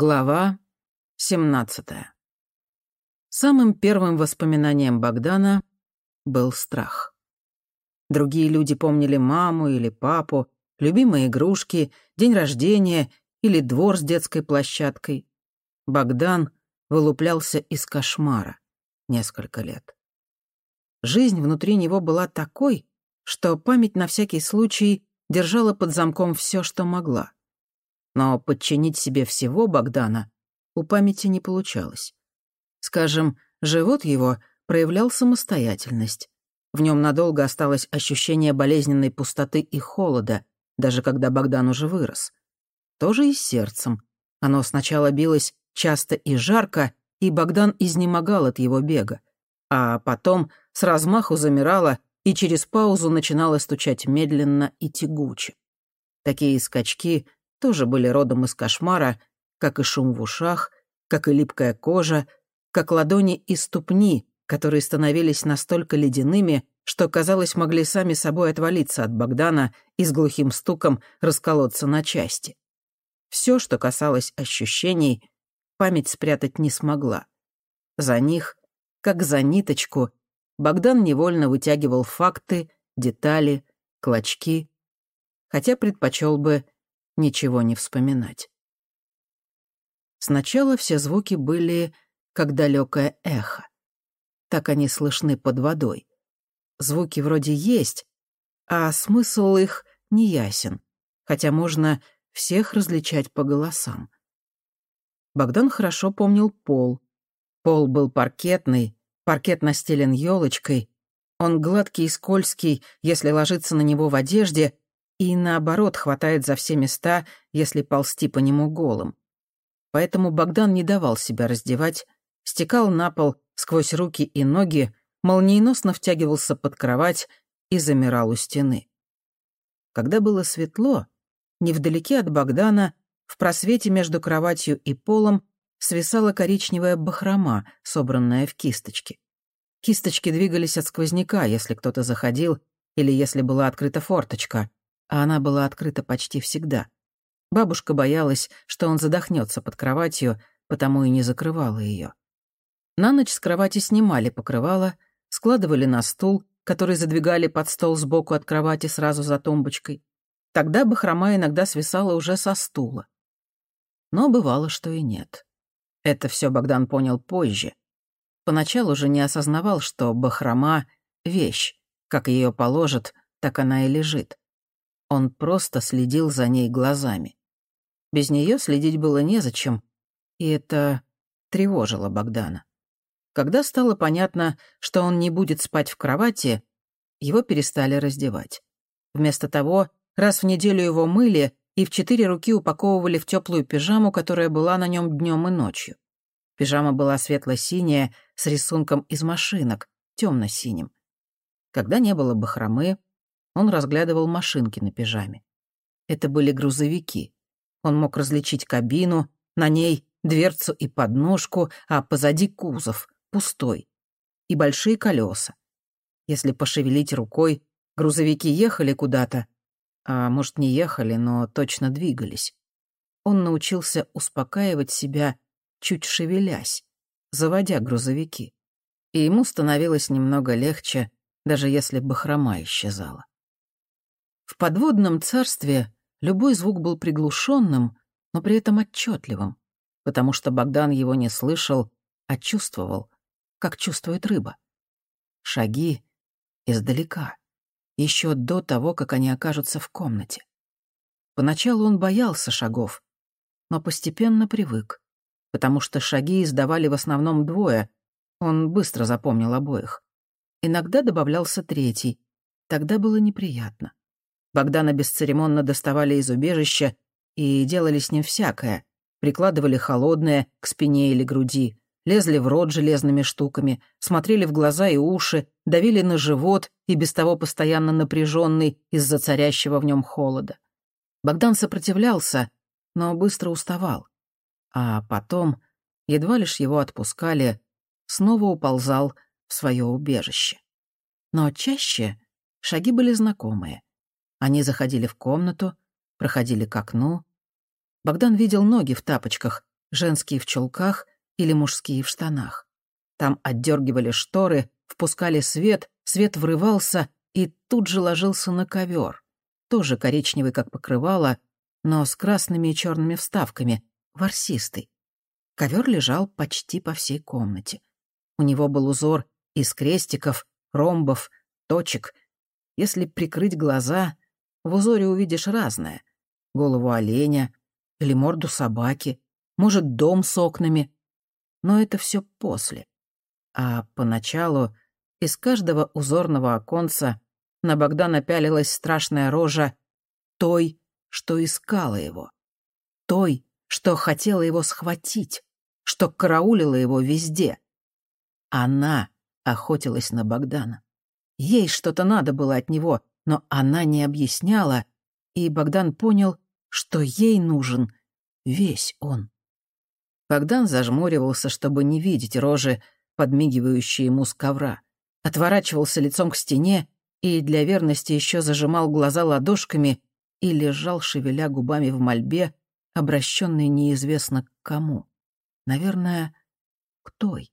Глава 17 Самым первым воспоминанием Богдана был страх. Другие люди помнили маму или папу, любимые игрушки, день рождения или двор с детской площадкой. Богдан вылуплялся из кошмара несколько лет. Жизнь внутри него была такой, что память на всякий случай держала под замком все, что могла. Но подчинить себе всего Богдана у памяти не получалось. Скажем, живот его проявлял самостоятельность. В нем надолго осталось ощущение болезненной пустоты и холода, даже когда Богдан уже вырос. Тоже и с сердцем. Оно сначала билось часто и жарко, и Богдан изнемогал от его бега. А потом с размаху замирало и через паузу начинало стучать медленно и тягуче. Такие скачки тоже были родом из кошмара, как и шум в ушах, как и липкая кожа, как ладони и ступни, которые становились настолько ледяными, что, казалось, могли сами собой отвалиться от Богдана и с глухим стуком расколоться на части. Все, что касалось ощущений, память спрятать не смогла. За них, как за ниточку, Богдан невольно вытягивал факты, детали, клочки, хотя предпочел бы ничего не вспоминать. Сначала все звуки были как далекое эхо. Так они слышны под водой. Звуки вроде есть, а смысл их не ясен, хотя можно всех различать по голосам. Богдан хорошо помнил пол. Пол был паркетный, паркет настелен елочкой, он гладкий и скользкий, если ложиться на него в одежде, и наоборот хватает за все места, если ползти по нему голым. Поэтому Богдан не давал себя раздевать, стекал на пол сквозь руки и ноги, молниеносно втягивался под кровать и замирал у стены. Когда было светло, невдалеке от Богдана, в просвете между кроватью и полом, свисала коричневая бахрома, собранная в кисточки. Кисточки двигались от сквозняка, если кто-то заходил или если была открыта форточка, а она была открыта почти всегда. Бабушка боялась, что он задохнется под кроватью, потому и не закрывала ее. На ночь с кровати снимали покрывало, складывали на стул, который задвигали под стол сбоку от кровати сразу за тумбочкой. Тогда бахрома иногда свисала уже со стула. Но бывало, что и нет. Это все Богдан понял позже. Поначалу же не осознавал, что бахрома — вещь. Как ее положат, так она и лежит. Он просто следил за ней глазами. Без нее следить было незачем, и это тревожило Богдана. Когда стало понятно, что он не будет спать в кровати, его перестали раздевать. Вместо того, раз в неделю его мыли и в четыре руки упаковывали в теплую пижаму, которая была на нем днем и ночью. Пижама была светло-синяя, с рисунком из машинок, темно-синим. Когда не было бахромы, он разглядывал машинки на пижаме. Это были грузовики. Он мог различить кабину, на ней дверцу и подножку, а позади кузов — пустой, и большие колеса. Если пошевелить рукой, грузовики ехали куда-то, а может, не ехали, но точно двигались. Он научился успокаивать себя, чуть шевелясь, заводя грузовики. И ему становилось немного легче, даже если бахрома исчезала. В подводном царстве любой звук был приглушенным, но при этом отчетливым, потому что Богдан его не слышал, а чувствовал, как чувствует рыба. Шаги издалека, еще до того, как они окажутся в комнате. Поначалу он боялся шагов, но постепенно привык, потому что шаги издавали в основном двое, он быстро запомнил обоих. Иногда добавлялся третий, тогда было неприятно. Богдана бесцеремонно доставали из убежища и делали с ним всякое, прикладывали холодное к спине или груди, лезли в рот железными штуками, смотрели в глаза и уши, давили на живот и без того постоянно напряженный из-за царящего в нем холода. Богдан сопротивлялся, но быстро уставал. А потом, едва лишь его отпускали, снова уползал в свое убежище. Но чаще шаги были знакомые. Они заходили в комнату, проходили к окну. Богдан видел ноги в тапочках, женские в чулках или мужские в штанах. Там отдергивали шторы, впускали свет, свет врывался и тут же ложился на ковер, тоже коричневый, как покрывало, но с красными и черными вставками, ворсистый. Ковер лежал почти по всей комнате. У него был узор из крестиков, ромбов, точек. Если прикрыть глаза, в узоре увидишь разное. Голову оленя или морду собаки, может, дом с окнами. Но это все после. А поначалу из каждого узорного оконца на Богдана пялилась страшная рожа той, что искала его. Той, что хотела его схватить, что караулила его везде. Она охотилась на Богдана. Ей что-то надо было от него, но она не объясняла, и Богдан понял, что ей нужен весь он. Богдан зажмуривался, чтобы не видеть рожи, подмигивающие ему с ковра, отворачивался лицом к стене и для верности еще зажимал глаза ладошками и лежал, шевеля губами в мольбе, обращенный неизвестно к кому. Наверное, к той.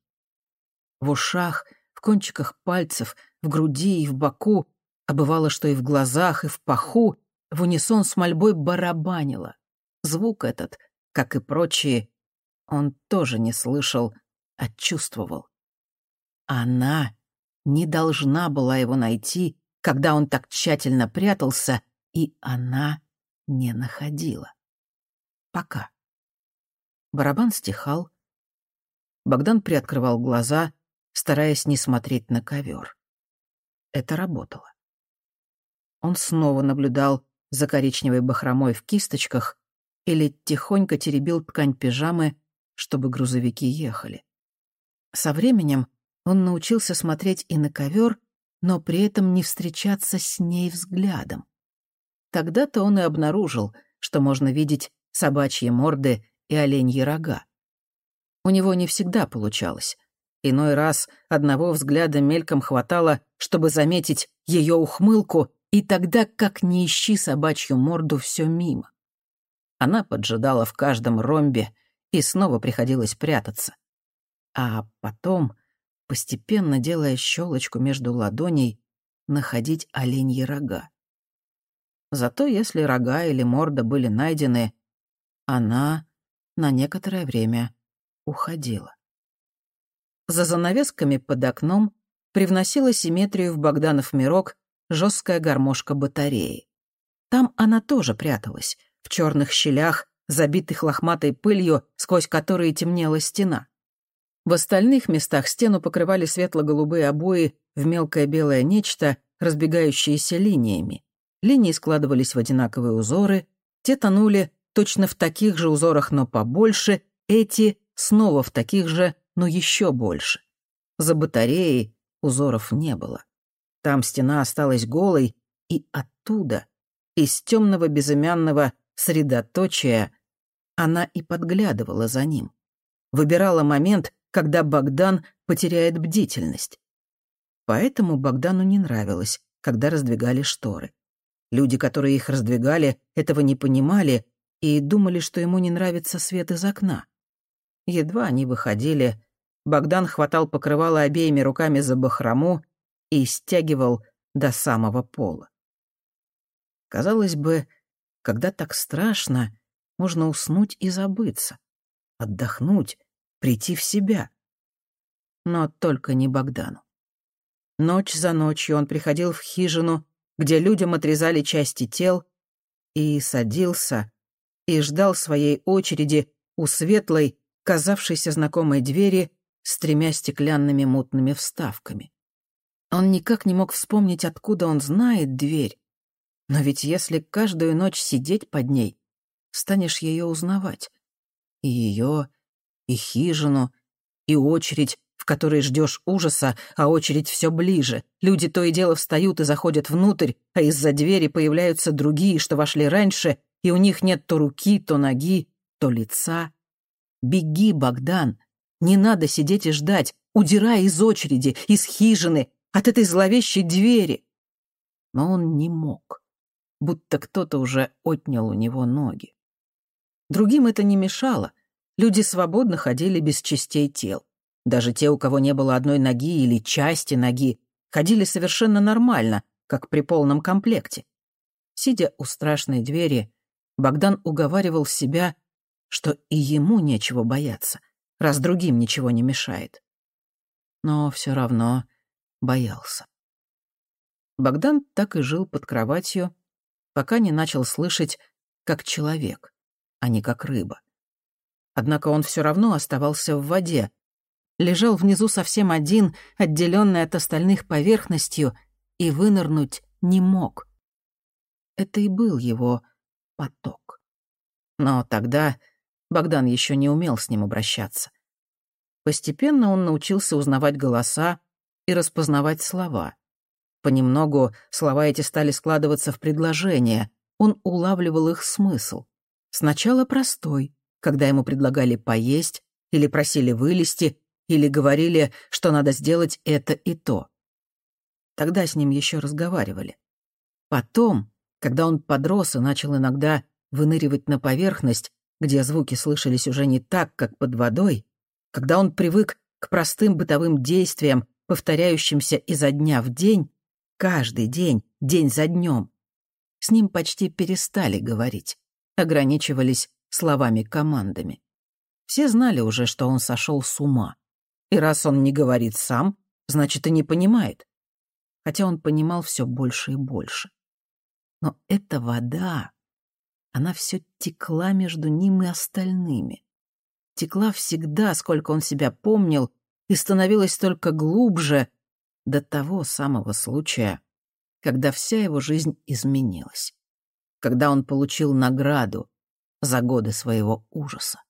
В ушах, в кончиках пальцев, в груди и в боку, а бывало, что и в глазах, и в паху, в унисон с мольбой барабанило. Звук этот, как и прочие, он тоже не слышал, а чувствовал. Она не должна была его найти, когда он так тщательно прятался, и она не находила. Пока. Барабан стихал. Богдан приоткрывал глаза, стараясь не смотреть на ковер. Это работало. Он снова наблюдал за коричневой бахромой в кисточках или тихонько теребил ткань пижамы, чтобы грузовики ехали. Со временем он научился смотреть и на ковер, но при этом не встречаться с ней взглядом. Тогда-то он и обнаружил, что можно видеть собачьи морды и оленьи рога. У него не всегда получалось. Иной раз одного взгляда мельком хватало, чтобы заметить ее ухмылку, и тогда, как не ищи собачью морду, все мимо. Она поджидала в каждом ромбе, и снова приходилось прятаться. А потом, постепенно делая щелочку между ладоней, находить оленьи рога. Зато если рога или морда были найдены, она на некоторое время уходила. За занавесками под окном привносила симметрию в Богданов мирок жесткая гармошка батареи. Там она тоже пряталась, в черных щелях, забитых лохматой пылью, сквозь которые темнела стена. В остальных местах стену покрывали светло-голубые обои в мелкое белое нечто, разбегающееся линиями. Линии складывались в одинаковые узоры, те тонули точно в таких же узорах, но побольше, эти снова в таких же, но еще больше. За батареей узоров не было. Там стена осталась голой, и оттуда, из темного безымянного средоточия, она и подглядывала за ним. Выбирала момент, когда Богдан потеряет бдительность. Поэтому Богдану не нравилось, когда раздвигали шторы. Люди, которые их раздвигали, этого не понимали и думали, что ему не нравится свет из окна. Едва они выходили, Богдан хватал покрывало обеими руками за бахрому и стягивал до самого пола. Казалось бы, когда так страшно, можно уснуть и забыться, отдохнуть, прийти в себя. Но только не Богдану. Ночь за ночью он приходил в хижину, где людям отрезали части тел, и садился, и ждал своей очереди у светлой, казавшейся знакомой двери с тремя стеклянными мутными вставками. Он никак не мог вспомнить, откуда он знает дверь. Но ведь если каждую ночь сидеть под ней, станешь ее узнавать. И ее, и хижину, и очередь, в которой ждешь ужаса, а очередь все ближе. Люди то и дело встают и заходят внутрь, а из-за двери появляются другие, что вошли раньше, и у них нет то руки, то ноги, то лица. Беги, Богдан. Не надо сидеть и ждать. Удирай из очереди, из хижины, от этой зловещей двери. Но он не мог, будто кто-то уже отнял у него ноги. Другим это не мешало. люди свободно ходили без частей тел. Даже те, у кого не было одной ноги или части ноги, ходили совершенно нормально, как при полном комплекте. Сидя у страшной двери, Богдан уговаривал себя, что и ему нечего бояться, раз другим ничего не мешает. Но все равно боялся. Богдан так и жил под кроватью, пока не начал слышать как человек, а не как рыба. Однако он все равно оставался в воде, лежал внизу совсем один, отделенный от остальных поверхностью, и вынырнуть не мог. Это и был его поток. Но тогда Богдан еще не умел с ним обращаться. Постепенно он научился узнавать голоса и распознавать слова. Понемногу слова эти стали складываться в предложения. Он улавливал их смысл. Сначала простой, когда ему предлагали поесть или просили вылезти, или говорили, что надо сделать это и то. Тогда с ним еще разговаривали. Потом, когда он подрос и начал иногда выныривать на поверхность, где звуки слышались уже не так, как под водой, когда он привык к простым бытовым действиям, повторяющимся изо дня в день, каждый день, день за днем, с ним почти перестали говорить, ограничивались словами-командами. Все знали уже, что он сошел с ума. И раз он не говорит сам, значит, и не понимает. Хотя он понимал все больше и больше. Но эта вода, она все текла между ним и остальными. Текла всегда, сколько он себя помнил, и становилась только глубже до того самого случая, когда вся его жизнь изменилась, когда он получил награду за годы своего ужаса.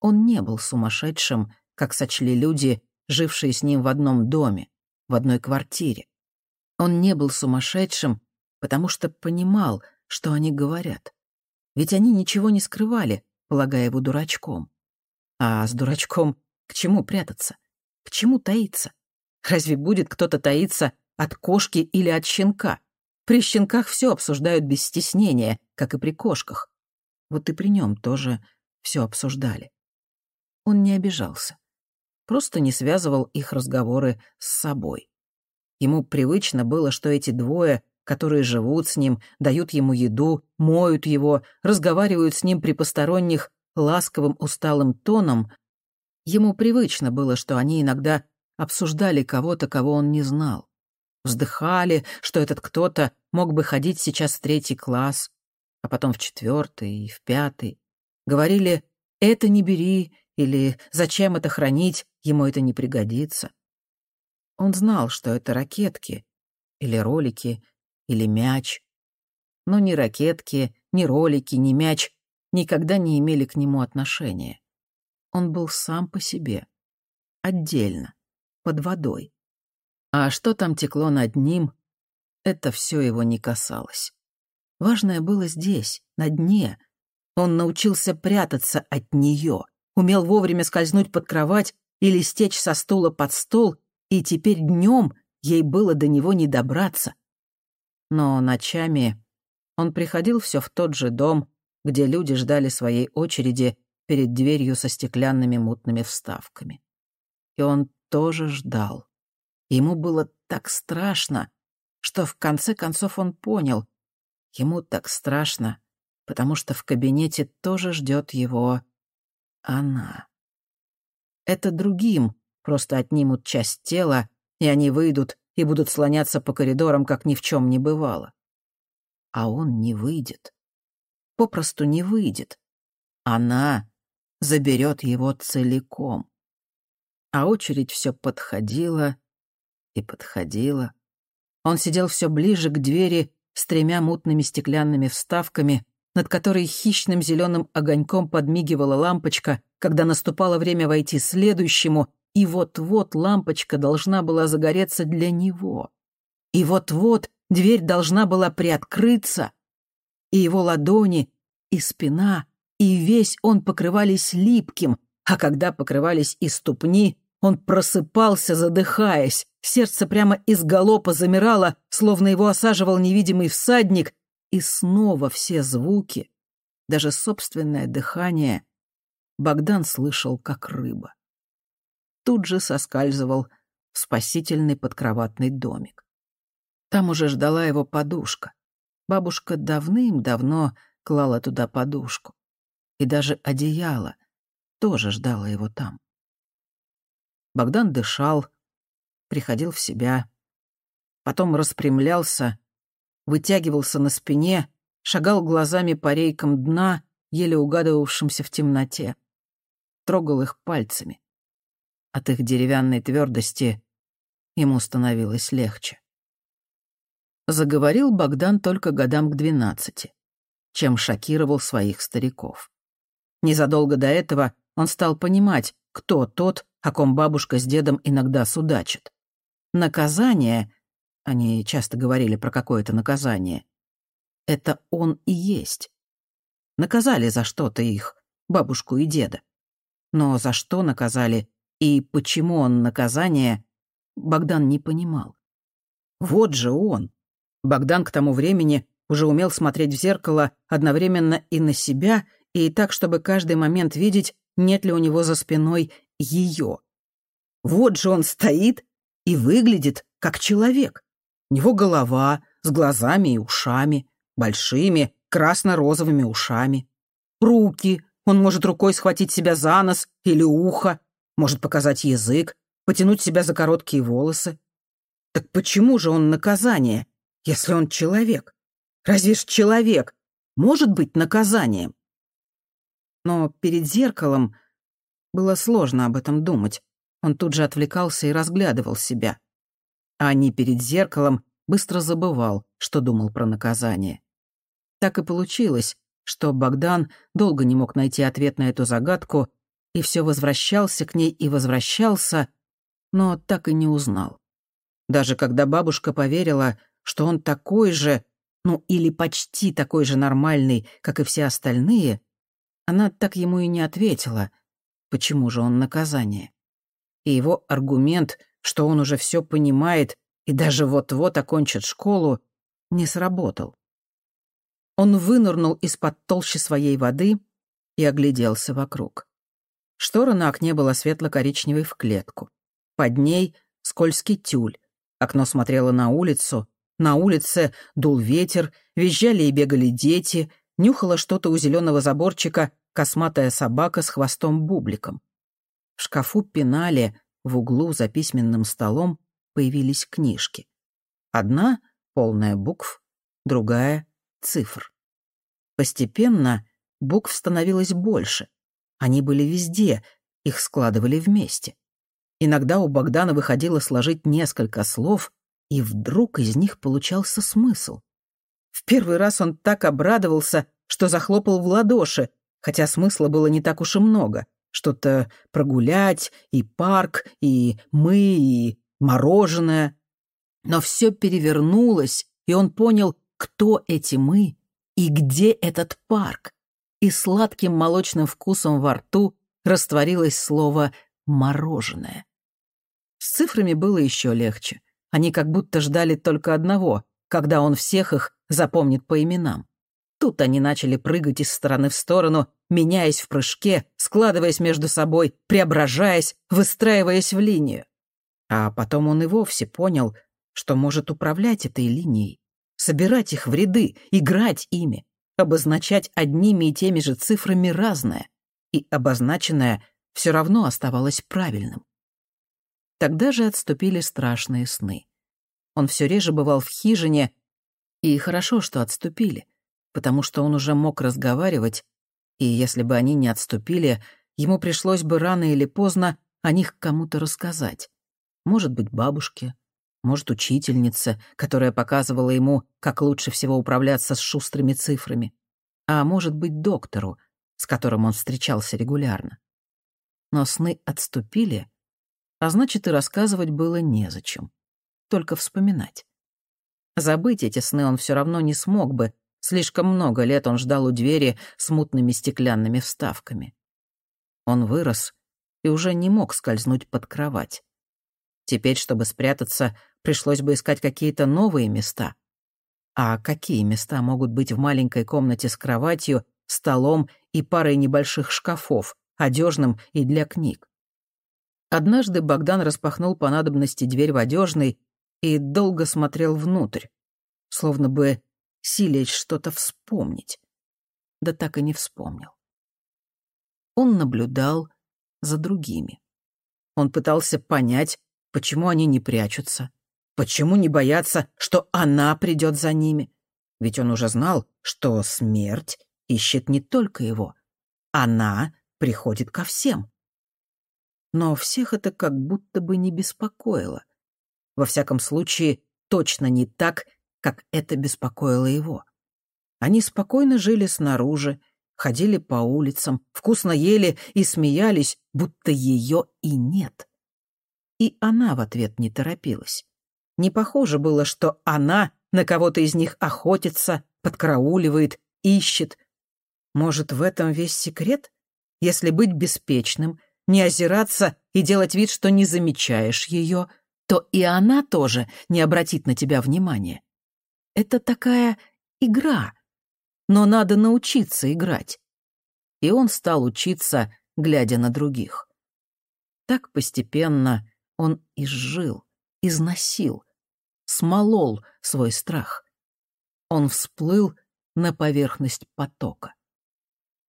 Он не был сумасшедшим, как сочли люди, жившие с ним в одном доме, в одной квартире. Он не был сумасшедшим, потому что понимал, что они говорят. Ведь они ничего не скрывали, полагая его дурачком. А с дурачком к чему прятаться? К чему таиться? Разве будет кто-то таиться от кошки или от щенка? При щенках все обсуждают без стеснения, как и при кошках. Вот и при нем тоже все обсуждали. Он не обижался. Просто не связывал их разговоры с собой. Ему привычно было, что эти двое, которые живут с ним, дают ему еду, моют его, разговаривают с ним при посторонних ласковым усталым тоном. Ему привычно было, что они иногда обсуждали кого-то, кого он не знал. Вздыхали, что этот кто-то мог бы ходить сейчас в третий класс, а потом в четвертый и в пятый. Говорили «это не бери» или «зачем это хранить, ему это не пригодится». Он знал, что это ракетки или ролики или мяч. Но ни ракетки, ни ролики, ни мяч никогда не имели к нему отношения. Он был сам по себе, отдельно, под водой. А что там текло над ним, это все его не касалось. Важное было здесь, на дне. Он научился прятаться от нее, умел вовремя скользнуть под кровать или стечь со стула под стол, и теперь днем ей было до него не добраться. Но ночами он приходил все в тот же дом, где люди ждали своей очереди перед дверью со стеклянными мутными вставками. И он тоже ждал. Ему было так страшно, что в конце концов он понял. Ему так страшно, потому что в кабинете тоже ждет его она. Это другим просто отнимут часть тела, и они выйдут и будут слоняться по коридорам, как ни в чем не бывало. А он не выйдет. Попросту не выйдет. Она заберет его целиком. А очередь все подходила и подходила. Он сидел все ближе к двери с тремя мутными стеклянными вставками, над которой хищным зеленым огоньком подмигивала лампочка, когда наступало время войти следующему, и вот-вот лампочка должна была загореться для него. И вот-вот дверь должна была приоткрыться, и его ладони, и спина, и весь он покрывались липким, а когда покрывались и ступни, он просыпался, задыхаясь, сердце прямо из галопа замирало, словно его осаживал невидимый всадник, и снова все звуки, даже собственное дыхание, Богдан слышал, как рыба. Тут же соскальзывал в спасительный подкроватный домик. Там уже ждала его подушка. Бабушка давным-давно клала туда подушку. И даже одеяло тоже ждало его там. Богдан дышал, приходил в себя, потом распрямлялся, вытягивался на спине, шагал глазами по рейкам дна, еле угадывавшимся в темноте. Трогал их пальцами. От их деревянной твердости ему становилось легче. Заговорил Богдан только годам к двенадцати, чем шокировал своих стариков. Незадолго до этого он стал понимать, кто тот, о ком бабушка с дедом иногда судачат. Наказание, они часто говорили про какое-то наказание, это он и есть. Наказали за что-то их, бабушку и деда. Но за что наказали и почему он наказание, Богдан не понимал. Вот же он, Богдан к тому времени уже умел смотреть в зеркало одновременно и на себя, и так, чтобы каждый момент видеть, нет ли у него за спиной ее. Вот же он стоит и выглядит как человек. У него голова с глазами и ушами, большими красно-розовыми ушами. Руки, он может рукой схватить себя за нос или ухо, может показать язык, потянуть себя за короткие волосы. Так почему же он наказание? если он человек? Разве ж человек может быть наказанием? Но перед зеркалом было сложно об этом думать. Он тут же отвлекался и разглядывал себя. А не перед зеркалом быстро забывал, что думал про наказание. Так и получилось, что Богдан долго не мог найти ответ на эту загадку и все возвращался к ней и возвращался, но так и не узнал. Даже когда бабушка поверила, что он такой же, ну или почти такой же нормальный, как и все остальные, она так ему и не ответила, почему же он наказание. И его аргумент, что он уже все понимает и даже вот-вот окончит школу, не сработал. Он вынырнул из-под толщи своей воды и огляделся вокруг. Штора на окне была светло-коричневой в клетку. Под ней скользкий тюль. Окно смотрело на улицу, на улице дул ветер, визжали и бегали дети, нюхала что-то у зеленого заборчика косматая собака с хвостом-бубликом. В шкафу пенали, в углу за письменным столом появились книжки. Одна — полная букв, другая — цифр. Постепенно букв становилось больше. Они были везде, их складывали вместе. Иногда у Богдана выходило сложить несколько слов, и вдруг из них получался смысл. В первый раз он так обрадовался, что захлопал в ладоши, хотя смысла было не так уж и много. Что-то прогулять, и парк, и мы, и мороженое. Но все перевернулось, и он понял, кто эти мы и где этот парк. И сладким молочным вкусом во рту растворилось слово «мороженое». С цифрами было еще легче. Они как будто ждали только одного, когда он всех их запомнит по именам. Тут они начали прыгать из стороны в сторону, меняясь в прыжке, складываясь между собой, преображаясь, выстраиваясь в линию. А потом он и вовсе понял, что может управлять этой линией, собирать их в ряды, играть ими, обозначать одними и теми же цифрами разное, и обозначенное все равно оставалось правильным. Тогда же отступили страшные сны. Он все реже бывал в хижине, и хорошо, что отступили, потому что он уже мог разговаривать, и если бы они не отступили, ему пришлось бы рано или поздно о них кому-то рассказать. Может быть, бабушке, может, учительнице, которая показывала ему, как лучше всего управляться с шустрыми цифрами, а может быть, доктору, с которым он встречался регулярно. Но сны отступили, а значит, и рассказывать было незачем. Только вспоминать. Забыть эти сны он все равно не смог бы. Слишком много лет он ждал у двери с мутными стеклянными вставками. Он вырос и уже не мог скользнуть под кровать. Теперь, чтобы спрятаться, пришлось бы искать какие-то новые места. А какие места могут быть в маленькой комнате с кроватью, столом и парой небольших шкафов, одежным и для книг. Однажды Богдан распахнул по надобности дверь в одежный и долго смотрел внутрь, словно бы силясь что-то вспомнить. Да так и не вспомнил. Он наблюдал за другими. Он пытался понять, почему они не прячутся, почему не боятся, что она придет за ними. Ведь он уже знал, что смерть ищет не только его. Она приходит ко всем. Но всех это как будто бы не беспокоило. Во всяком случае, точно не так, как это беспокоило его. Они спокойно жили снаружи, ходили по улицам, вкусно ели и смеялись, будто ее и нет. И она в ответ не торопилась. Не похоже было, что она на кого-то из них охотится, подкрауливает, ищет. Может, в этом весь секрет? Если быть беспечным, не озираться и делать вид, что не замечаешь ее, то и она тоже не обратит на тебя внимания. Это такая игра, но надо научиться играть. И он стал учиться, глядя на других. Так постепенно он изжил, износил, смолол свой страх. Он всплыл на поверхность потока.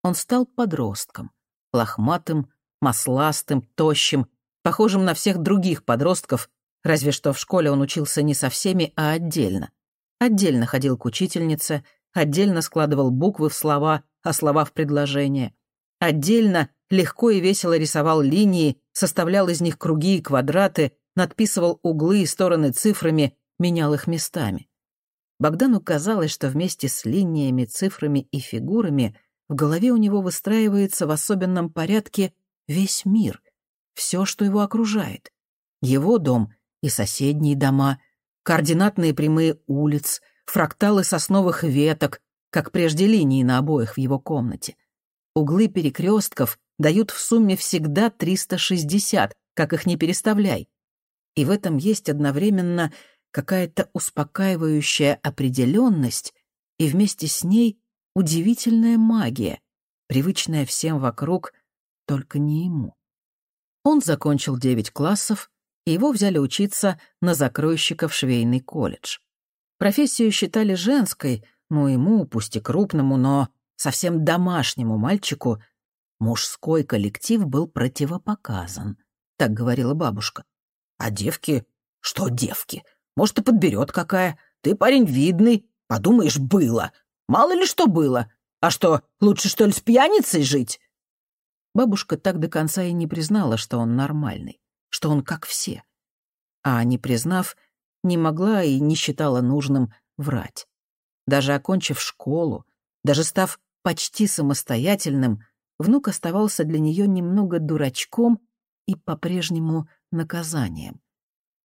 Он стал подростком, лохматым, масластым, тощим, похожим на всех других подростков, разве что в школе он учился не со всеми, а отдельно. Отдельно ходил к учительнице, отдельно складывал буквы в слова, а слова в предложения. Отдельно легко и весело рисовал линии, составлял из них круги и квадраты, надписывал углы и стороны цифрами, менял их местами. Богдану казалось, что вместе с линиями, цифрами и фигурами в голове у него выстраивается в особенном порядке весь мир, все, что его окружает. Его дом и соседние дома, координатные прямые улиц, фракталы сосновых веток, как прежде линии на обоих в его комнате. Углы перекрестков дают в сумме всегда 360, как их не переставляй. И в этом есть одновременно какая-то успокаивающая определенность и вместе с ней удивительная магия, привычная всем вокруг, только не ему. Он закончил девять классов, и его взяли учиться на закройщика в швейный колледж. Профессию считали женской, но ему, пусть и крупному, но совсем домашнему мальчику, мужской коллектив был противопоказан, так говорила бабушка. А девки? Что девки? Может, и подберет какая. Ты парень видный. Подумаешь, было. Мало ли что было. А что, лучше, что ли, с пьяницей жить?» Бабушка так до конца и не признала, что он нормальный, что он как все. А не признав, не могла и не считала нужным врать. Даже окончив школу, даже став почти самостоятельным, внук оставался для нее немного дурачком и по-прежнему наказанием.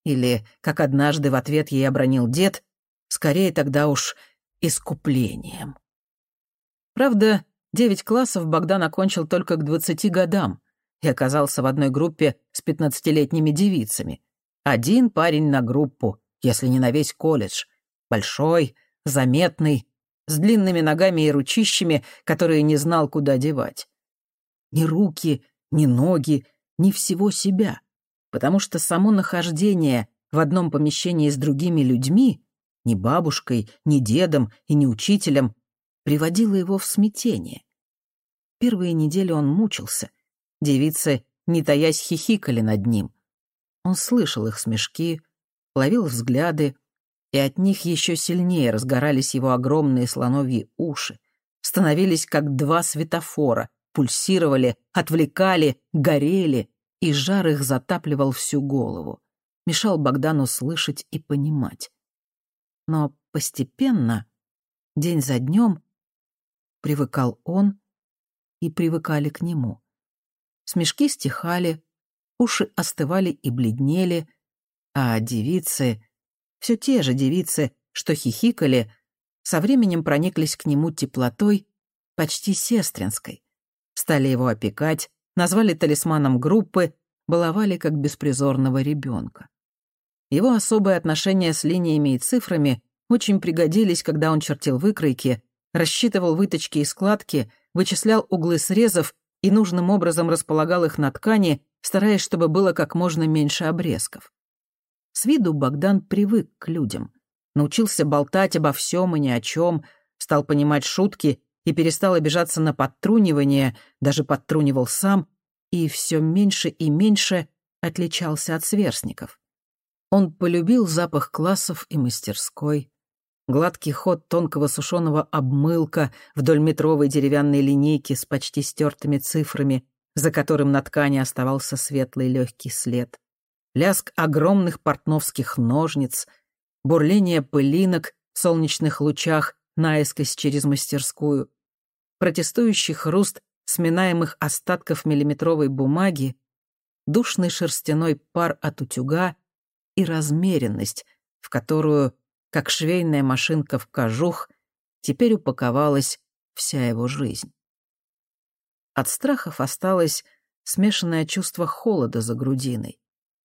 Или, как однажды в ответ ей обронил дед, скорее тогда уж искуплением. Правда, девять классов Богдан окончил только к двадцати годам и оказался в одной группе с пятнадцатилетними девицами. Один парень на группу, если не на весь колледж. Большой, заметный, с длинными ногами и ручищами, которые не знал, куда девать. Ни руки, ни ноги, ни всего себя потому что само нахождение в одном помещении с другими людьми, ни бабушкой, ни дедом и ни учителем, приводило его в смятение. Первые недели он мучился. Девицы, не таясь, хихикали над ним. Он слышал их смешки, ловил взгляды, и от них еще сильнее разгорались его огромные слоновьи уши, становились как два светофора, пульсировали, отвлекали, горели, и жар их затапливал всю голову, мешал Богдану слышать и понимать. Но постепенно, день за днем, привыкал он и привыкали к нему. Смешки стихали, уши остывали и бледнели, а девицы, все те же девицы, что хихикали, со временем прониклись к нему теплотой, почти сестринской, стали его опекать, назвали талисманом группы, баловали как беспризорного ребенка. Его особые отношения с линиями и цифрами очень пригодились, когда он чертил выкройки, рассчитывал выточки и складки, вычислял углы срезов и нужным образом располагал их на ткани, стараясь, чтобы было как можно меньше обрезков. С виду Богдан привык к людям, научился болтать обо всем и ни о чем, стал понимать шутки и перестал обижаться на подтрунивание, даже подтрунивал сам, и все меньше и меньше отличался от сверстников. Он полюбил запах классов и мастерской, гладкий ход тонкого сушеного обмылка вдоль метровой деревянной линейки с почти стертыми цифрами, за которым на ткани оставался светлый легкий след, лязг огромных портновских ножниц, бурление пылинок в солнечных лучах наискось через мастерскую, протестующий хруст сминаемых остатков миллиметровой бумаги, душный шерстяной пар от утюга и размеренность, в которую, как швейная машинка в кожух, теперь упаковалась вся его жизнь. От страхов осталось смешанное чувство холода за грудиной.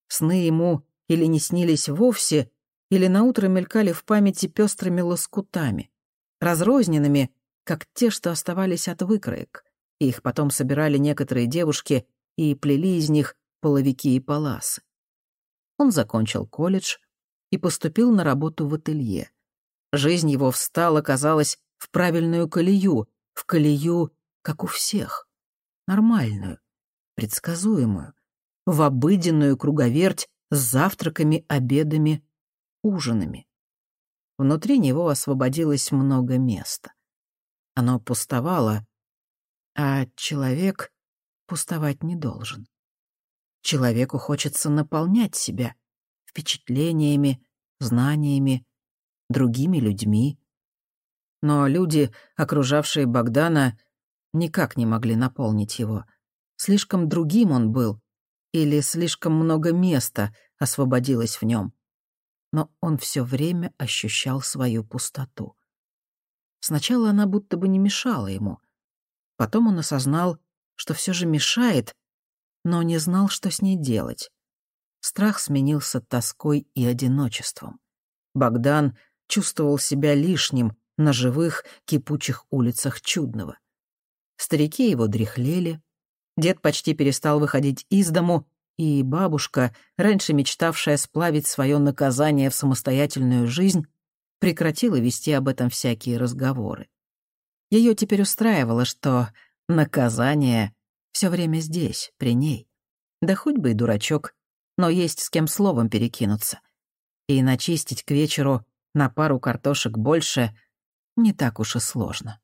Сны ему или не снились вовсе, или наутро мелькали в памяти пестрыми лоскутами, разрозненными, как те, что оставались от выкроек. Их потом собирали некоторые девушки и плели из них половики и паласы. Он закончил колледж и поступил на работу в ателье. Жизнь его встала, казалось, в правильную колею, в колею, как у всех. Нормальную, предсказуемую, в обыденную круговерть с завтраками, обедами, ужинами. Внутри него освободилось много места. Оно пустовало, а человек пустовать не должен. Человеку хочется наполнять себя впечатлениями, знаниями, другими людьми. Но люди, окружавшие Богдана, никак не могли наполнить его. Слишком другим он был, или слишком много места освободилось в нем. Но он все время ощущал свою пустоту. Сначала она будто бы не мешала ему. Потом он осознал, что все же мешает, но не знал, что с ней делать. Страх сменился тоской и одиночеством. Богдан чувствовал себя лишним на живых, кипучих улицах Чудного. Старики его дряхлели, дед почти перестал выходить из дому, и бабушка, раньше мечтавшая сплавить свое наказание в самостоятельную жизнь, прекратила вести об этом всякие разговоры. Ее теперь устраивало, что наказание все время здесь, при ней. Да хоть бы и дурачок, но есть с кем словом перекинуться. И начистить к вечеру на пару картошек больше не так уж и сложно.